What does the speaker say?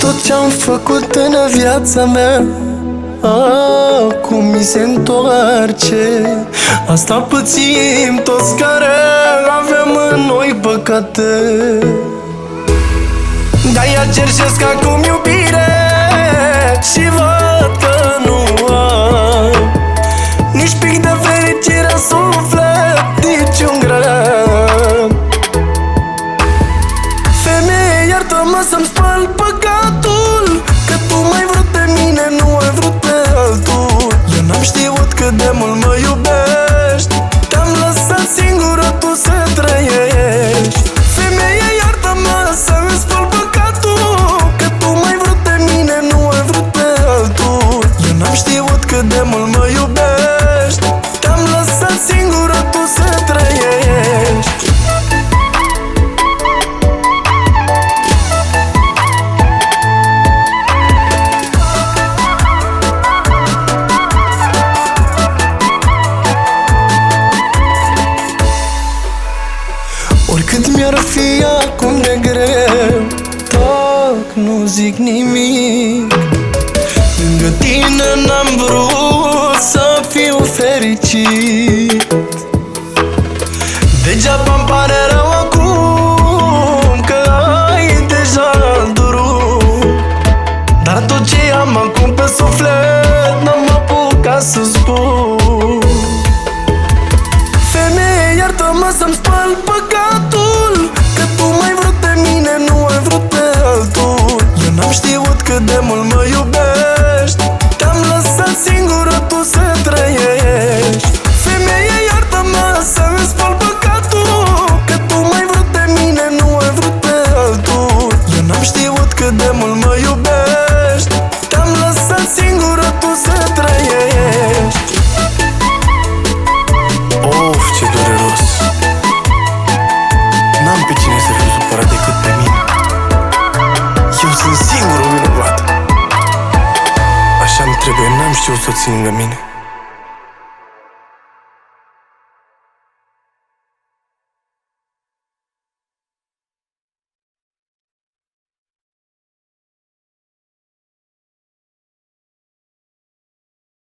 Tot ce-am făcut în viața mea Acum mi se întoarce. Asta pățim toți care avem în noi păcate. De-aia cerșesc acum iubire Și văd că nu am Nici pic de fericire în Femeie, iartă-mă să-mi spăl păcatul Că tu mai vrut fi acum de greu. Tac, nu zic nimic. Lângă tine n-am vrut să fiu fericit. Degeaba îmi pare rău acum Că ai deja durut. Dar tot ce am acum pe suflet N-am apucat să spun. Femeie, iartă-mă să-mi spăl păcatul Чувство цінне для мене